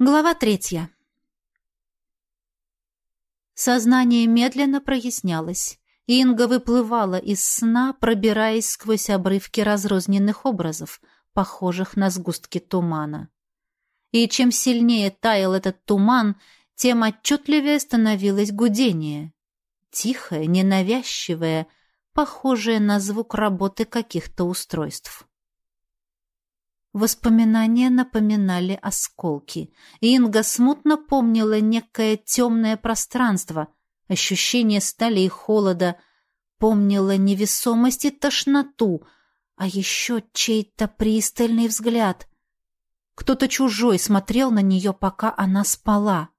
Глава третья. Сознание медленно прояснялось. Инга выплывала из сна, пробираясь сквозь обрывки разрозненных образов, похожих на сгустки тумана. И чем сильнее таял этот туман, тем отчетливее становилось гудение. Тихое, ненавязчивое, похожее на звук работы каких-то устройств. Воспоминания напоминали осколки. Инга смутно помнила некое темное пространство, ощущение стали и холода, помнила невесомость и тошноту, а еще чей-то пристальный взгляд. Кто-то чужой смотрел на нее, пока она спала.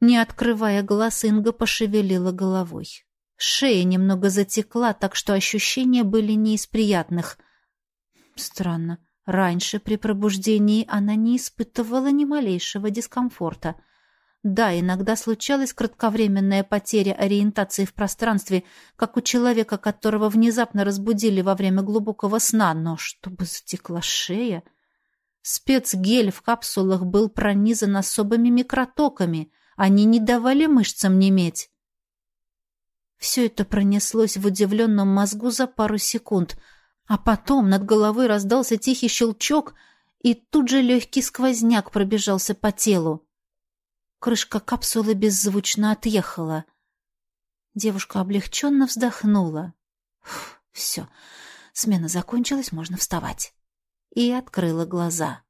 Не открывая глаз, Инга пошевелила головой. Шея немного затекла, так что ощущения были не из приятных. Странно. Раньше при пробуждении она не испытывала ни малейшего дискомфорта. Да, иногда случалась кратковременная потеря ориентации в пространстве, как у человека, которого внезапно разбудили во время глубокого сна, но чтобы затекла шея... Спецгель в капсулах был пронизан особыми микротоками. Они не давали мышцам неметь. Все это пронеслось в удивленном мозгу за пару секунд — а потом над головой раздался тихий щелчок, и тут же легкий сквозняк пробежался по телу. Крышка капсулы беззвучно отъехала. Девушка облегченно вздохнула. Все, смена закончилась, можно вставать. И открыла глаза.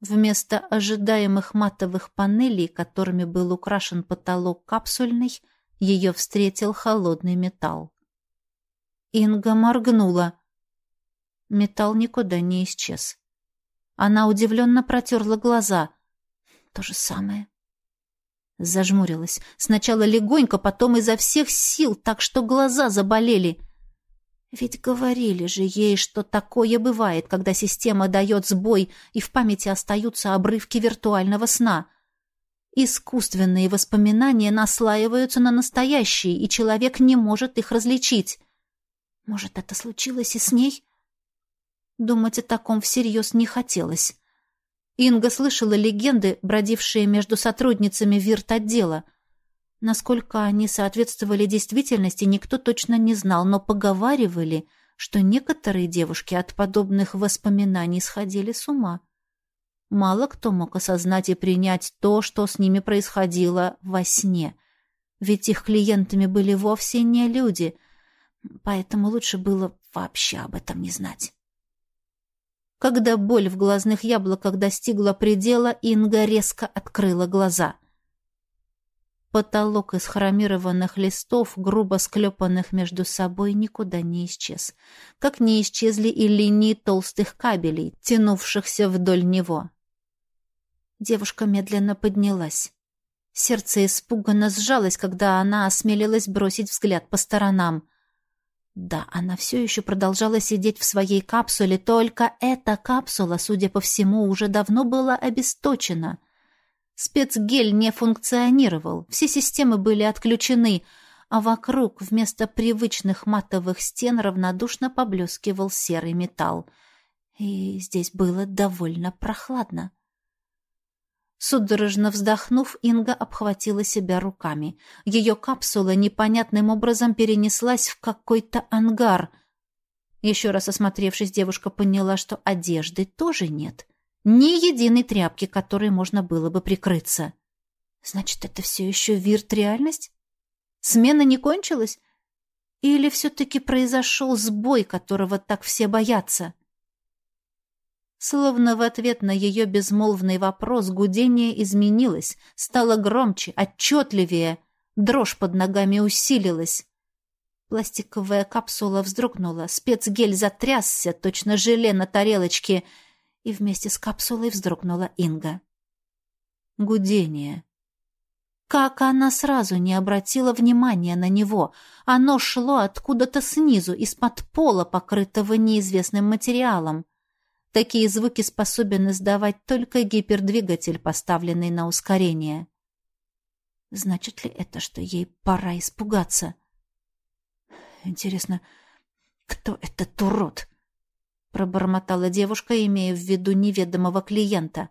Вместо ожидаемых матовых панелей, которыми был украшен потолок капсульный, ее встретил холодный металл. Инга моргнула. Металл никуда не исчез. Она удивленно протерла глаза. То же самое. Зажмурилась. Сначала легонько, потом изо всех сил, так что глаза заболели. Ведь говорили же ей, что такое бывает, когда система дает сбой, и в памяти остаются обрывки виртуального сна. Искусственные воспоминания наслаиваются на настоящие, и человек не может их различить. Может, это случилось и с ней? Думать о таком всерьез не хотелось. Инга слышала легенды, бродившие между сотрудницами вирт-отдела. Насколько они соответствовали действительности, никто точно не знал, но поговаривали, что некоторые девушки от подобных воспоминаний сходили с ума. Мало кто мог осознать и принять то, что с ними происходило во сне. Ведь их клиентами были вовсе не люди, поэтому лучше было вообще об этом не знать. Когда боль в глазных яблоках достигла предела, Инга резко открыла глаза. Потолок из хромированных листов, грубо склепанных между собой, никуда не исчез. Как не исчезли и линии толстых кабелей, тянувшихся вдоль него. Девушка медленно поднялась. Сердце испуганно сжалось, когда она осмелилась бросить взгляд по сторонам. Да, она все еще продолжала сидеть в своей капсуле, только эта капсула, судя по всему, уже давно была обесточена. Спецгель не функционировал, все системы были отключены, а вокруг вместо привычных матовых стен равнодушно поблескивал серый металл. И здесь было довольно прохладно. Судорожно вздохнув, Инга обхватила себя руками. Ее капсула непонятным образом перенеслась в какой-то ангар. Еще раз осмотревшись, девушка поняла, что одежды тоже нет. Ни единой тряпки, которой можно было бы прикрыться. Значит, это все еще вирт-реальность? Смена не кончилась? Или все-таки произошел сбой, которого так все боятся? — Словно в ответ на ее безмолвный вопрос гудение изменилось, стало громче, отчетливее, дрожь под ногами усилилась. Пластиковая капсула вздрогнула, спецгель затрясся, точно желе на тарелочке, и вместе с капсулой вздрогнула Инга. Гудение. Как она сразу не обратила внимания на него? Оно шло откуда-то снизу, из-под пола, покрытого неизвестным материалом. Такие звуки способен издавать только гипердвигатель, поставленный на ускорение. Значит ли это, что ей пора испугаться? Интересно, кто этот урод? Пробормотала девушка, имея в виду неведомого клиента.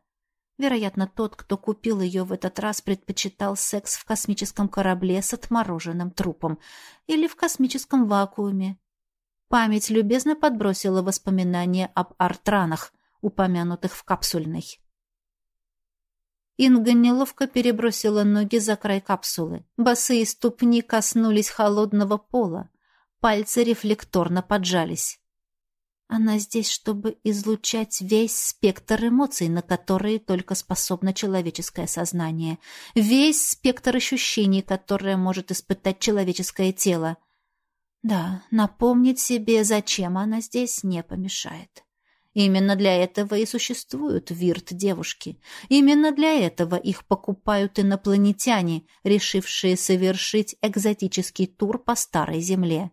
Вероятно, тот, кто купил ее в этот раз, предпочитал секс в космическом корабле с отмороженным трупом или в космическом вакууме. Память любезно подбросила воспоминания об артранах, упомянутых в капсульной. Инга неловко перебросила ноги за край капсулы. Босые ступни коснулись холодного пола. Пальцы рефлекторно поджались. Она здесь, чтобы излучать весь спектр эмоций, на которые только способно человеческое сознание. Весь спектр ощущений, которые может испытать человеческое тело. Да, напомнить себе, зачем она здесь, не помешает. Именно для этого и существуют вирт-девушки. Именно для этого их покупают инопланетяне, решившие совершить экзотический тур по старой земле.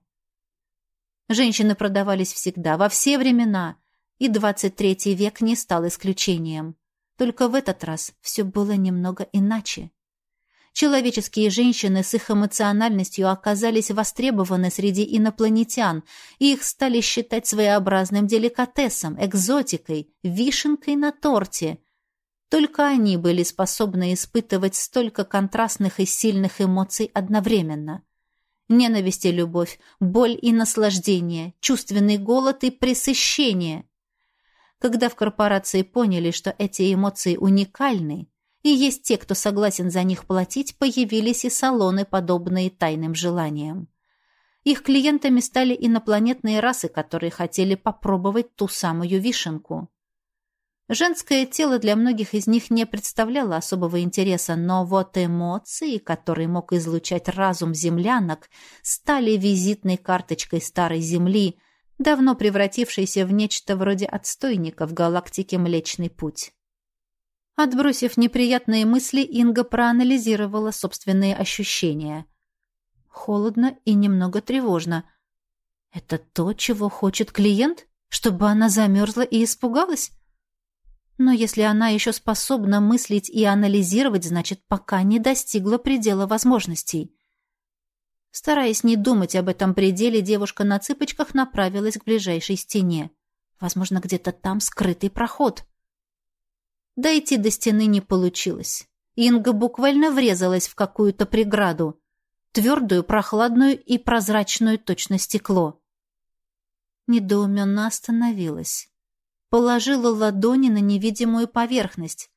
Женщины продавались всегда, во все времена, и 23 век не стал исключением. Только в этот раз все было немного иначе. Человеческие женщины с их эмоциональностью оказались востребованы среди инопланетян, и их стали считать своеобразным деликатесом, экзотикой, вишенкой на торте. Только они были способны испытывать столько контрастных и сильных эмоций одновременно. Ненависть и любовь, боль и наслаждение, чувственный голод и пресыщение. Когда в корпорации поняли, что эти эмоции уникальны, и есть те, кто согласен за них платить, появились и салоны, подобные тайным желаниям. Их клиентами стали инопланетные расы, которые хотели попробовать ту самую вишенку. Женское тело для многих из них не представляло особого интереса, но вот эмоции, которые мог излучать разум землянок, стали визитной карточкой старой Земли, давно превратившейся в нечто вроде отстойника в галактике Млечный Путь. Отбросив неприятные мысли, Инга проанализировала собственные ощущения. Холодно и немного тревожно. Это то, чего хочет клиент? Чтобы она замерзла и испугалась? Но если она еще способна мыслить и анализировать, значит, пока не достигла предела возможностей. Стараясь не думать об этом пределе, девушка на цыпочках направилась к ближайшей стене. Возможно, где-то там скрытый проход. Дойти до стены не получилось. Инга буквально врезалась в какую-то преграду. Твердую, прохладную и прозрачную точно стекло. Недоуменно остановилась положила ладони на невидимую поверхность,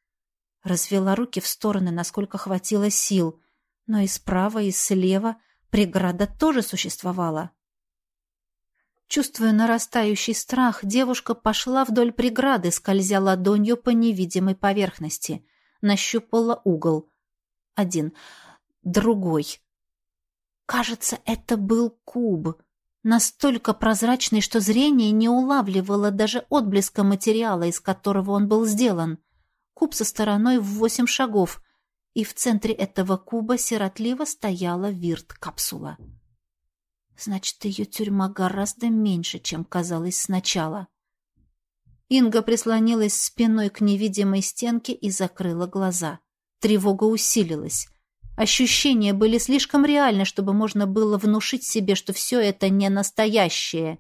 развела руки в стороны, насколько хватило сил, но и справа, и слева преграда тоже существовала. Чувствуя нарастающий страх, девушка пошла вдоль преграды, скользя ладонью по невидимой поверхности. Нащупала угол. Один. Другой. Кажется, это был куб настолько прозрачный, что зрение не улавливало даже отблеска материала, из которого он был сделан. Куб со стороной в восемь шагов, и в центре этого куба сиротливо стояла вирт-капсула. Значит, ее тюрьма гораздо меньше, чем казалось сначала. Инга прислонилась спиной к невидимой стенке и закрыла глаза. Тревога усилилась. Ощущения были слишком реальны, чтобы можно было внушить себе, что все это не настоящее.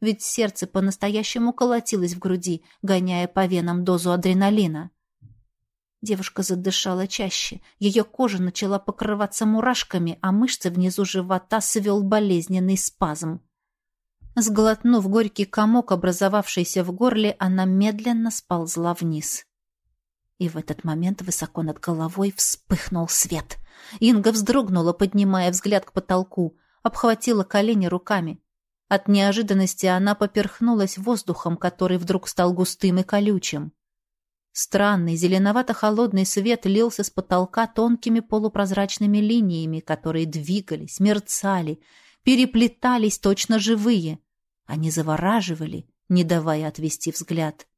Ведь сердце по-настоящему колотилось в груди, гоняя по венам дозу адреналина. Девушка задышала чаще. Ее кожа начала покрываться мурашками, а мышцы внизу живота свел болезненный спазм. Сглотнув горький комок, образовавшийся в горле, она медленно сползла вниз. И в этот момент высоко над головой вспыхнул свет. Инга вздрогнула, поднимая взгляд к потолку, обхватила колени руками. От неожиданности она поперхнулась воздухом, который вдруг стал густым и колючим. Странный зеленовато-холодный свет лился с потолка тонкими полупрозрачными линиями, которые двигались, мерцали, переплетались точно живые. Они завораживали, не давая отвести взгляд.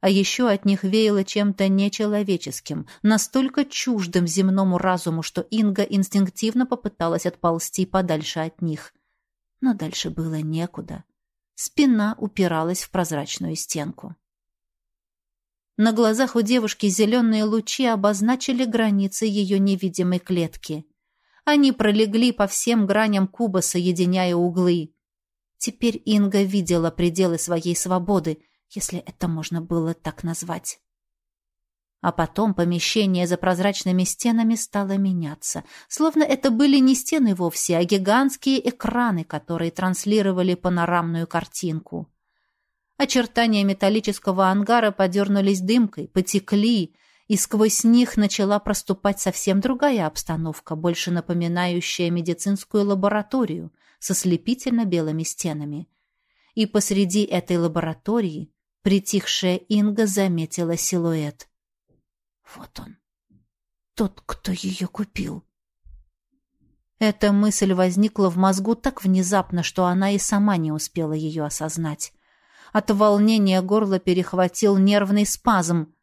А еще от них веяло чем-то нечеловеческим, настолько чуждым земному разуму, что Инга инстинктивно попыталась отползти подальше от них. Но дальше было некуда. Спина упиралась в прозрачную стенку. На глазах у девушки зеленые лучи обозначили границы ее невидимой клетки. Они пролегли по всем граням куба, соединяя углы. Теперь Инга видела пределы своей свободы — если это можно было так назвать. А потом помещение за прозрачными стенами стало меняться, словно это были не стены вовсе, а гигантские экраны, которые транслировали панорамную картинку. Очертания металлического ангара подернулись дымкой, потекли, и сквозь них начала проступать совсем другая обстановка, больше напоминающая медицинскую лабораторию со слепительно-белыми стенами. И посреди этой лаборатории притихшая Инга заметила силуэт. Вот он, тот, кто ее купил. Эта мысль возникла в мозгу так внезапно, что она и сама не успела ее осознать. От волнения горло перехватил нервный спазм.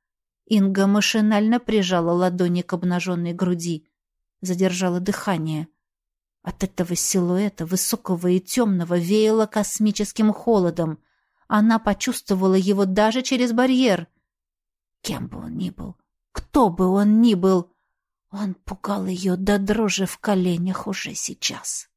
Инга машинально прижала ладони к обнаженной груди, задержала дыхание. От этого силуэта, высокого и темного, веяло космическим холодом. Она почувствовала его даже через барьер. Кем бы он ни был, кто бы он ни был, он пугал ее до дрожи в коленях уже сейчас.